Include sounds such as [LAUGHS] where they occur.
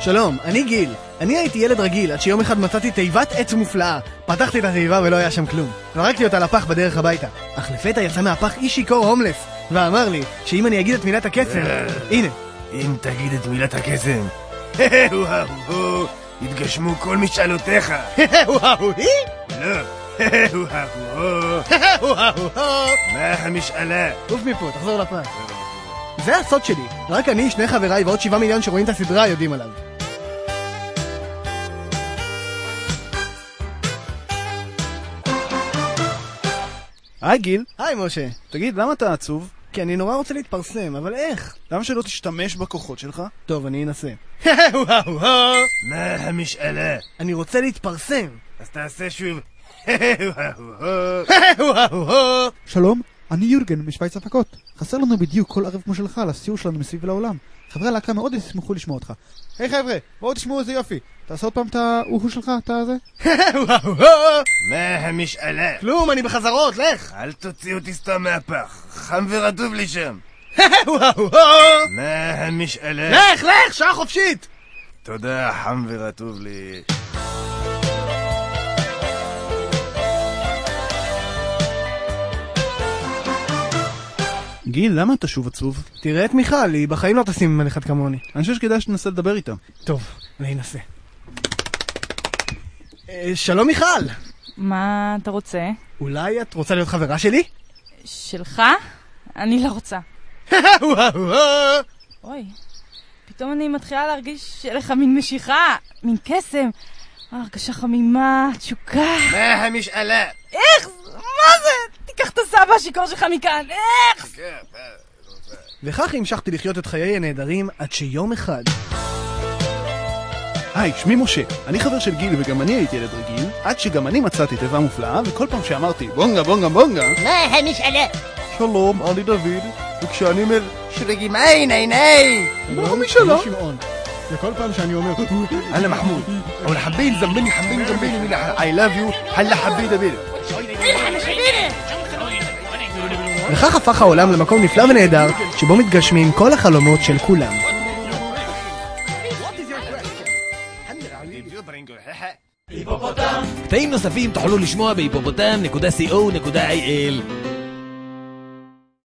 שלום, אני גיל. אני הייתי ילד רגיל עד שיום אחד מצאתי תיבת עץ מופלאה. פתחתי את התיבה ולא היה שם כלום. זרקתי אותה לפח בדרך הביתה. אך לפתע יצא מהפח איש שיכור הומלס, ואמר לי שאם אני אגיד את מילת הקסם... הנה. אם תגיד את מילת הקסם, וואו, יתגשמו כל משאלותיך. וואו, היא? לא, וואו, מה המשאלה? עוף מפה, תחזור לפח. זה הסוד שלי. רק אני, שני חבריי ועוד שבעה מיליון שרואים את הסדרה יודעים עליו. היי גיל, היי משה. תגיד, למה אתה עצוב? כי אני נורא רוצה להתפרסם, אבל איך? למה שלא תשתמש בכוחות שלך? טוב, אני אנסה. [LAUGHS] מה המשאלה? אני רוצה להתפרסם. אז תעשה שוב. [LAUGHS] [LAUGHS] שלום, אני יורגן משוויץ הפקות. חסר לנו בדיוק כל ערב כמו שלך לסיור שלנו מסביב לעולם. חברי הלהקה מאוד ישמחו לשמוע אותך. היי חבר'ה, בואו תשמעו איזה יופי. תעשה עוד פעם את האוהו שלך, את הזה? מה המשאלה? כלום, אני בחזרות, לך! אל תוציא אותי סתם מהפח, חם ורטוב לי שם. [LAUGHS] מה המשאלה? לך, לך, שעה חופשית! תודה, חם ורטוב לי. גיל, למה אתה שוב עצוב? תראה את מיכל, היא בחיים לא תשים על אחד כמוני. אני חושב שכדאי שתנסה לדבר איתה. טוב, אני אנסה. אה, שלום מיכל! מה אתה רוצה? אולי את רוצה להיות חברה שלי? שלך? אני לא רוצה. [LAUGHS] אוי, פתאום אני מתחילה להרגיש לך מין משיכה, מין קסם. הרגשה חמימה, תשוקה. מה המשאלה? איך? זה? את הסבא השיכור שלך מכאן, איך? כן, כן, וכך המשכתי לחיות את חיי הנהדרים עד שיום אחד... היי, שמי משה. אני חבר של גיל וגם אני הייתי ילד רגיל, עד שגם אני מצאתי תיבה מופלאה, וכל פעם שאמרתי בונגה בונגה בונגה... מה המשאלה? שלום, אני דוד, וכשאני אומר... שרגים אין אין אין! לא מה המשאלה? וכל פעם שאני אומר... אללה מחמוד, אבל חביל זמביני חביל זמביני, [LAUGHS] I love you, אללה חביל דוד. וכך הפך העולם למקום נפלא ונהדר, שבו מתגשמים כל החלומות של כולם. קטעים נוספים תוכלו לשמוע בהיפופוטם.co.il